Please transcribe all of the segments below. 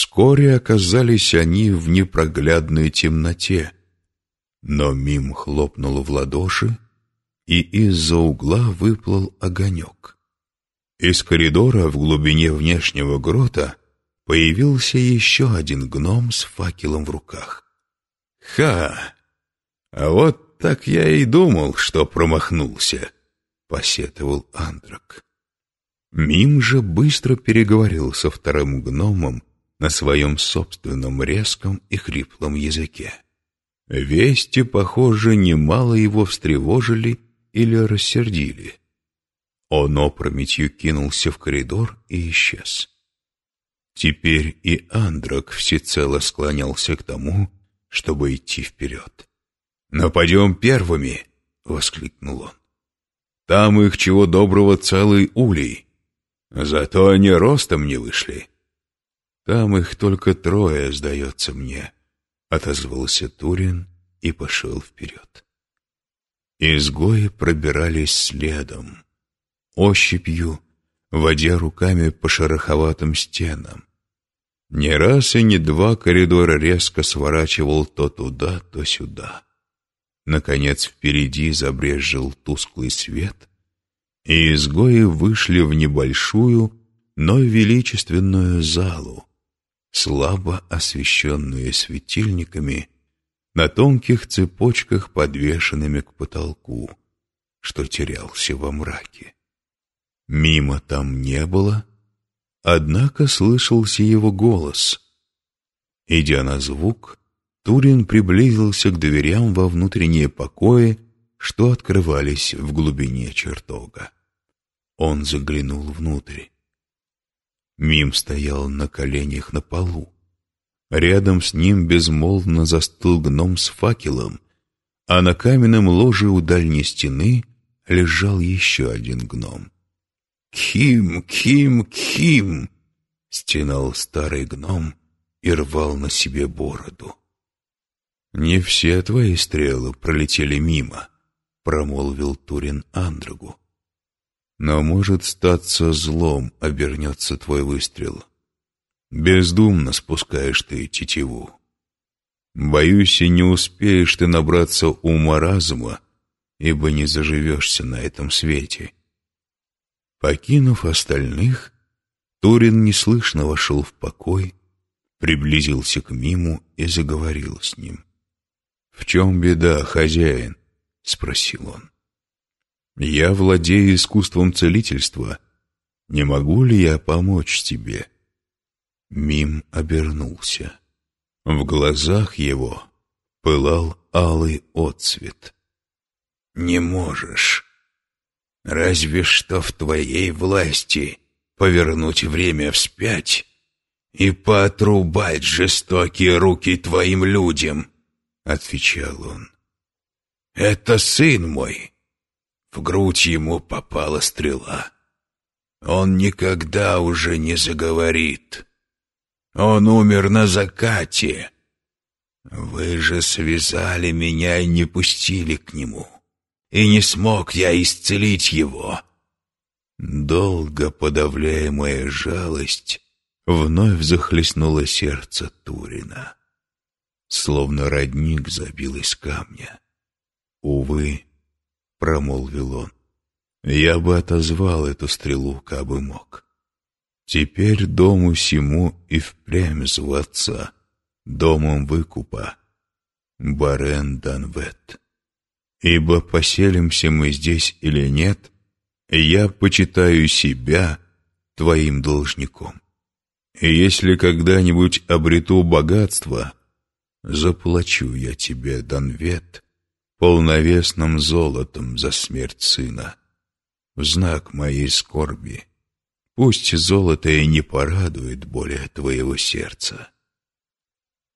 Вскоре оказались они в непроглядной темноте, но Мим хлопнул в ладоши, и из-за угла выплыл огонек. Из коридора в глубине внешнего грота появился еще один гном с факелом в руках. «Ха! А вот так я и думал, что промахнулся», — посетовал Андрак. Мим же быстро переговорил со вторым гномом на своем собственном резком и хриплом языке. Вести, похоже, немало его встревожили или рассердили. Он опрометью кинулся в коридор и исчез. Теперь и Андрак всецело склонялся к тому, чтобы идти вперед. «Нападем первыми!» — воскликнул он. «Там их чего доброго целый улей. Зато они ростом не вышли. Там их только трое, сдается мне», Отозвался Турин и пошел вперед. Изгои пробирались следом, ощупью, водя руками по шероховатым стенам. Не раз и не два коридора резко сворачивал то туда, то сюда. Наконец впереди забрезжил тусклый свет, и изгои вышли в небольшую, но величественную залу, слабо освещенные светильниками, на тонких цепочках, подвешенными к потолку, что терялся во мраке. Мимо там не было, однако слышался его голос. Идя на звук, Турин приблизился к дверям во внутренние покои, что открывались в глубине чертога. Он заглянул внутрь. Мим стоял на коленях на полу. Рядом с ним безмолвно застыл гном с факелом, а на каменном ложе у дальней стены лежал еще один гном. «Ким, Ким, Ким!» — стенал старый гном и рвал на себе бороду. «Не все твои стрелы пролетели мимо», — промолвил Турин Андрогу. Но может статься злом обернется твой выстрел. Бездумно спускаешь ты тетиву. Боюсь, и не успеешь ты набраться ума разума, ибо не заживешься на этом свете. Покинув остальных, Турин неслышно вошел в покой, приблизился к Миму и заговорил с ним. «В чем беда, хозяин?» — спросил он. Я владею искусством целительства. Не могу ли я помочь тебе?» Мим обернулся. В глазах его пылал алый отцвет. «Не можешь. Разве что в твоей власти повернуть время вспять и поотрубать жестокие руки твоим людям», — отвечал он. «Это сын мой, в грудь ему попала стрела. Он никогда уже не заговорит. Он умер на закате. Вы же связали меня и не пустили к нему. И не смог я исцелить его. Долго подавляемая жалость вновь захлестнула сердце Турина. Словно родник забил из камня. Увы, промолвил он. Я бы отозвал эту стрелу, кабы мог. Теперь дому сему и впрямь зваться домом выкупа, Барен Данвет. Ибо поселимся мы здесь или нет, я почитаю себя твоим должником. И если когда-нибудь обрету богатство, заплачу я тебе, Данвет, полновесным золотом за смерть сына. В знак моей скорби. Пусть золото и не порадует более твоего сердца.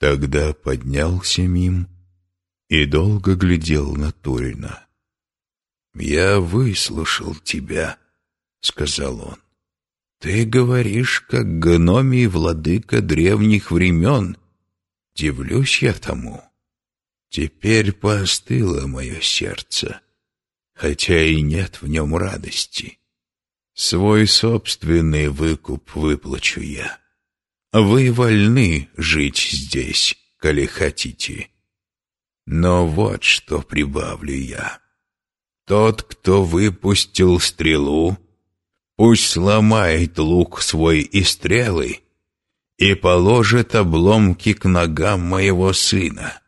Тогда поднялся Мим и долго глядел на Турина. «Я выслушал тебя», — сказал он. «Ты говоришь, как гномий владыка древних времен. Дивлюсь я тому. Теперь поостыло мое сердце, хотя и нет в нем радости. Свой собственный выкуп выплачу я. Вы вольны жить здесь, коли хотите. Но вот что прибавлю я. Тот, кто выпустил стрелу, пусть сломает лук свой и стрелы и положит обломки к ногам моего сына.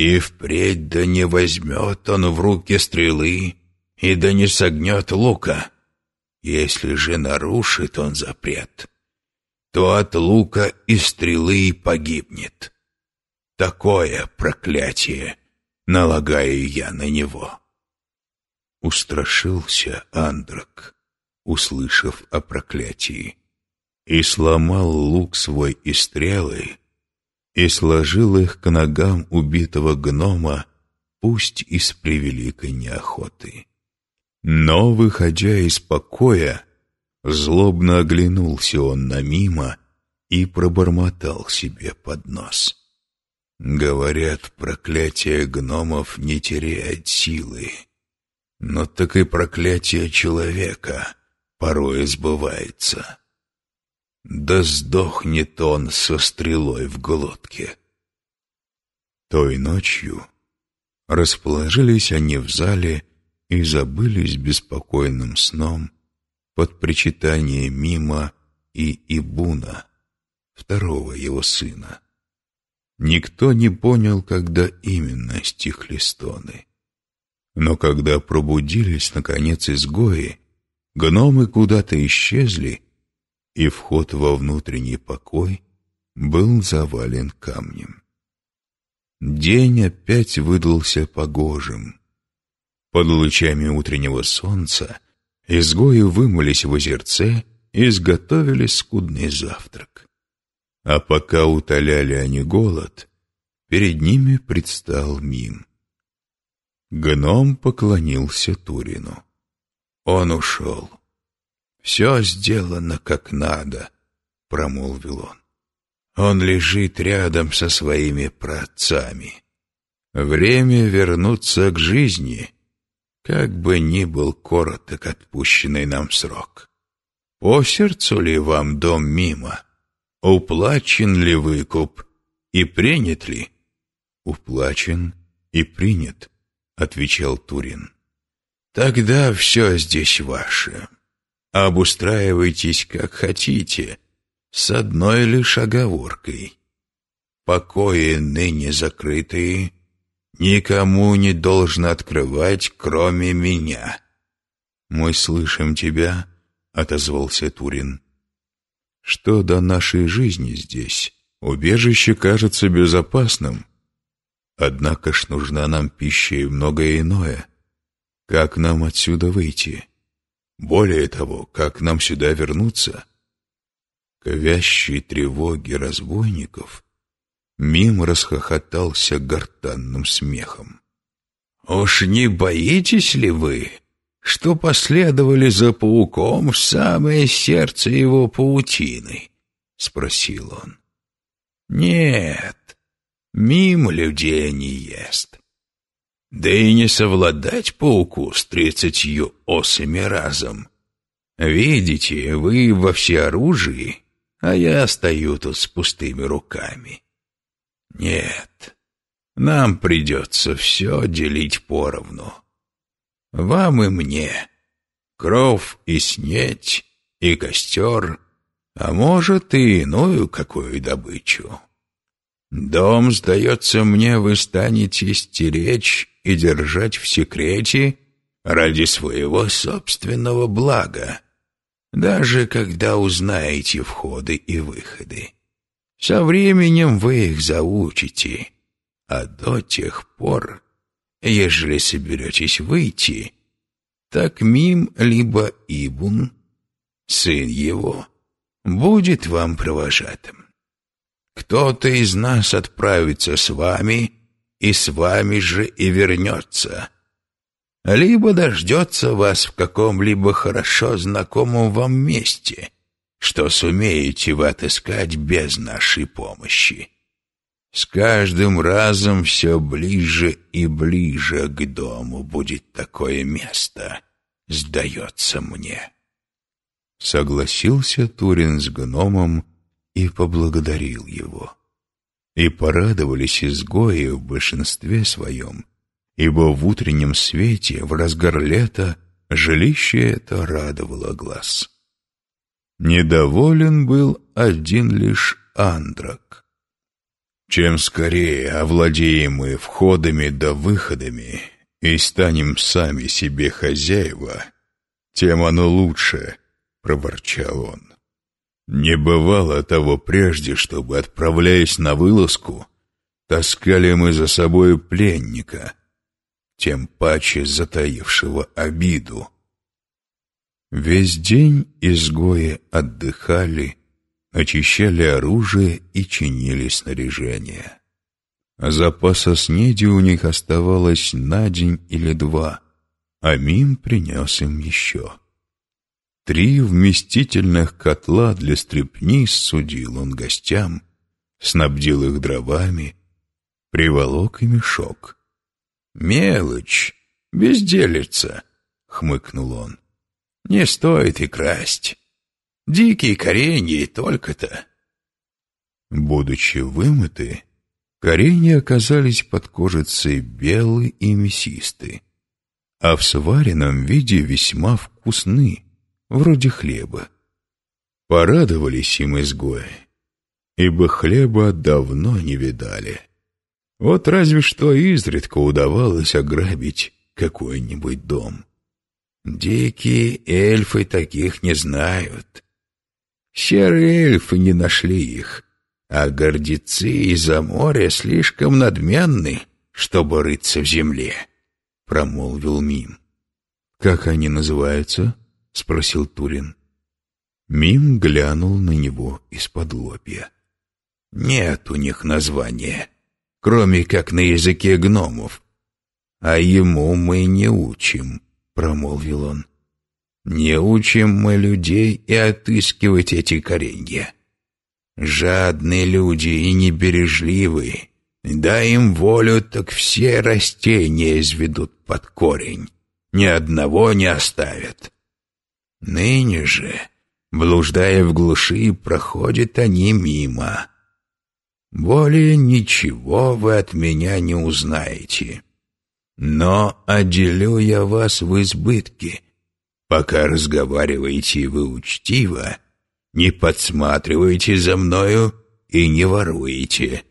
И впредь да не возьмет он в руки стрелы, и да не согнет лука. Если же нарушит он запрет, то от лука и стрелы погибнет. Такое проклятие налагаю я на него. Устрашился Андрак, услышав о проклятии, и сломал лук свой и стрелы, и сложил их к ногам убитого гнома, пусть и с превеликой неохотой. Но, выходя из покоя, злобно оглянулся он на мимо и пробормотал себе под нос. Говорят, проклятие гномов не теряет силы. Но так и проклятие человека порой сбывается. Да сдохнет он со стрелой в глотке. Той ночью расположились они в зале и забылись беспокойным сном под причитание Мима и Ибуна, второго его сына. Никто не понял, когда именно стихли стоны. Но когда пробудились, наконец, изгои, гномы куда-то исчезли, и вход во внутренний покой был завален камнем. День опять выдался погожим. Под лучами утреннего солнца изгои вымылись в озерце и изготовили скудный завтрак. А пока утоляли они голод, перед ними предстал Мим. Гном поклонился Турину. Он ушел. «Все сделано как надо», — промолвил он. «Он лежит рядом со своими праотцами. Время вернуться к жизни — как бы ни был короток отпущенный нам срок. По сердцу ли вам дом мимо? Уплачен ли выкуп и принят ли? Уплачен и принят, отвечал Турин. Тогда все здесь ваше. Обустраивайтесь как хотите, с одной лишь оговоркой. Покои ныне закрытые — никому не должен открывать, кроме меня. «Мы слышим тебя», — отозвался Турин. «Что до нашей жизни здесь? Убежище кажется безопасным. Однако ж нужна нам пища и многое иное. Как нам отсюда выйти? Более того, как нам сюда вернуться?» К вящей тревоге разбойников — Мим расхохотался гортанным смехом. «Уж не боитесь ли вы, что последовали за пауком в самое сердце его паутины?» — спросил он. «Нет, мим людей не ест. Да и не совладать пауку с тридцатью осами разом. Видите, вы во всеоружии, а я стою тут с пустыми руками». Нет, нам придется все делить поровну. Вам и мне. Кров и снеть, и костер, а может и иную какую добычу. Дом, сдается мне, вы станете стеречь и держать в секрете ради своего собственного блага, даже когда узнаете входы и выходы. Со временем вы их заучите, а до тех пор, ежели соберетесь выйти, так Мим либо Ибун, сын его, будет вам провожатым. Кто-то из нас отправится с вами, и с вами же и вернется. Либо дождется вас в каком-либо хорошо знакомом вам месте — что сумеете вы отыскать без нашей помощи. С каждым разом все ближе и ближе к дому будет такое место, сдается мне. Согласился Турин с гномом и поблагодарил его. И порадовались изгои в большинстве своем, ибо в утреннем свете, в разгар лета, жилище это радовало глаз. Недоволен был один лишь Андрак. Чем скорее овладеем мы входами да выходами и станем сами себе хозяева, тем оно лучше, — проворчал он. Не бывало того прежде, чтобы, отправляясь на вылазку, таскали мы за собою пленника, тем паче затаившего обиду. Весь день изгои отдыхали, очищали оружие и чинили снаряжение. Запаса снеди у них оставалось на день или два, а Мим принес им еще. Три вместительных котла для стрепни судил он гостям, снабдил их дровами, приволок и мешок. «Мелочь, безделица», — хмыкнул он. «Не стоит и красть. Дикие коренья только-то». Будучи вымыты, коренья оказались под кожицей белые и мясисты, а в сваренном виде весьма вкусны, вроде хлеба. Порадовались им изгои, ибо хлеба давно не видали. Вот разве что изредка удавалось ограбить какой-нибудь дом. Дикие эльфы таких не знают. Серые эльфы не нашли их, а гордецы из-за моря слишком надменны, чтобы рыться в земле, — промолвил Мим. — Как они называются? — спросил Турин. Мим глянул на него из-под лобья. «Нет у них названия, кроме как на языке гномов. А ему мы не учим», — промолвил он. «Не учим мы людей и отыскивать эти коренья. Жадные люди и небережливые, дай им волю, так все растения изведут под корень, ни одного не оставят». Ныне же, блуждая в глуши, проходят они мимо. Более ничего вы от меня не узнаете. Но отделю я вас в избытке. Пока разговариваете вы учтиво, не подсматривайте за мною и не воруете».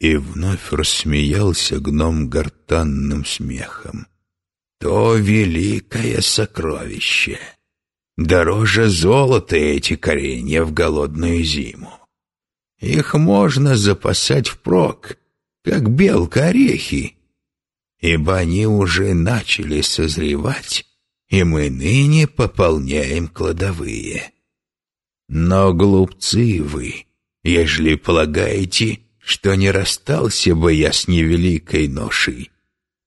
И вновь рассмеялся гном гортанным смехом то великое сокровище. Дороже золота эти коренья в голодную зиму. Их можно запасать впрок, как белка орехи, ибо они уже начали созревать, и мы ныне пополняем кладовые. Но глупцы вы, ежели полагаете, что не расстался бы я с невеликой ношей,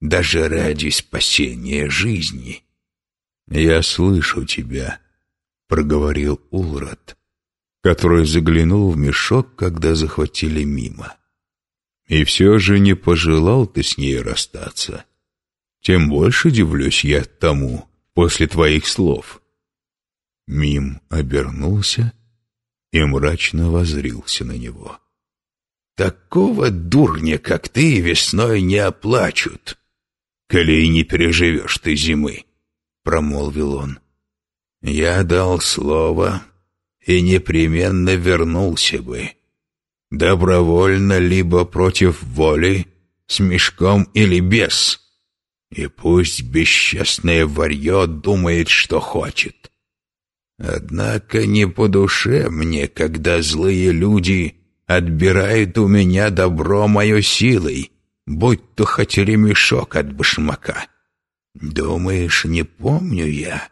даже ради спасения жизни. «Я слышу тебя», — проговорил Улрат, который заглянул в мешок, когда захватили мимо. «И все же не пожелал ты с ней расстаться. Тем больше дивлюсь я тому после твоих слов». Мим обернулся и мрачно возрился на него. «Такого дурня, как ты, весной не оплачут», коли и не переживешь ты зимы», — промолвил он. «Я дал слово и непременно вернулся бы. Добровольно, либо против воли, с мешком или без. И пусть бесчестное варье думает, что хочет. Однако не по душе мне, когда злые люди отбирают у меня добро мое силой» будь то хоть ремешок от башмака. Думаешь, не помню я,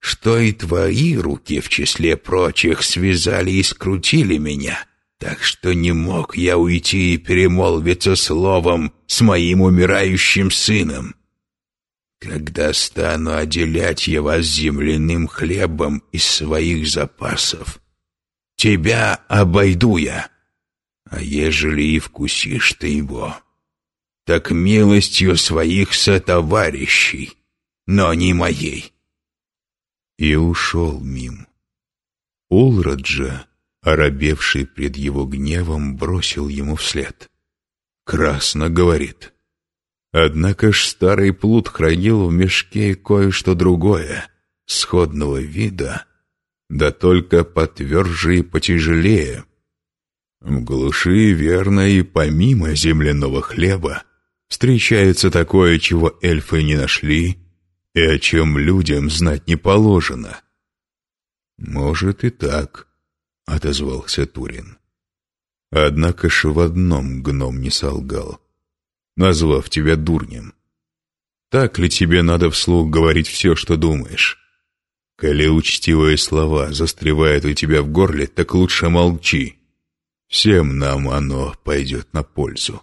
что и твои руки в числе прочих связали и скрутили меня, так что не мог я уйти и перемолвиться словом с моим умирающим сыном. Когда стану отделять я вас земляным хлебом из своих запасов, тебя обойду я, а ежели и вкусишь ты его, так милостью своих сотоварищей, но не моей. И ушел мим. Улраджа оробевший пред его гневом, бросил ему вслед. «Красно, — говорит. Однако ж старый плут хранил в мешке кое-что другое, сходного вида, да только потверже и потяжелее. В глуши, верно, и помимо земляного хлеба, встречается такое, чего эльфы не нашли и о чем людям знать не положено. «Может и так», — отозвался Турин. Однако ж в одном гном не солгал, назвав тебя дурнем. Так ли тебе надо вслух говорить все, что думаешь? Коли учтивые слова застревают у тебя в горле, так лучше молчи. Всем нам оно пойдет на пользу.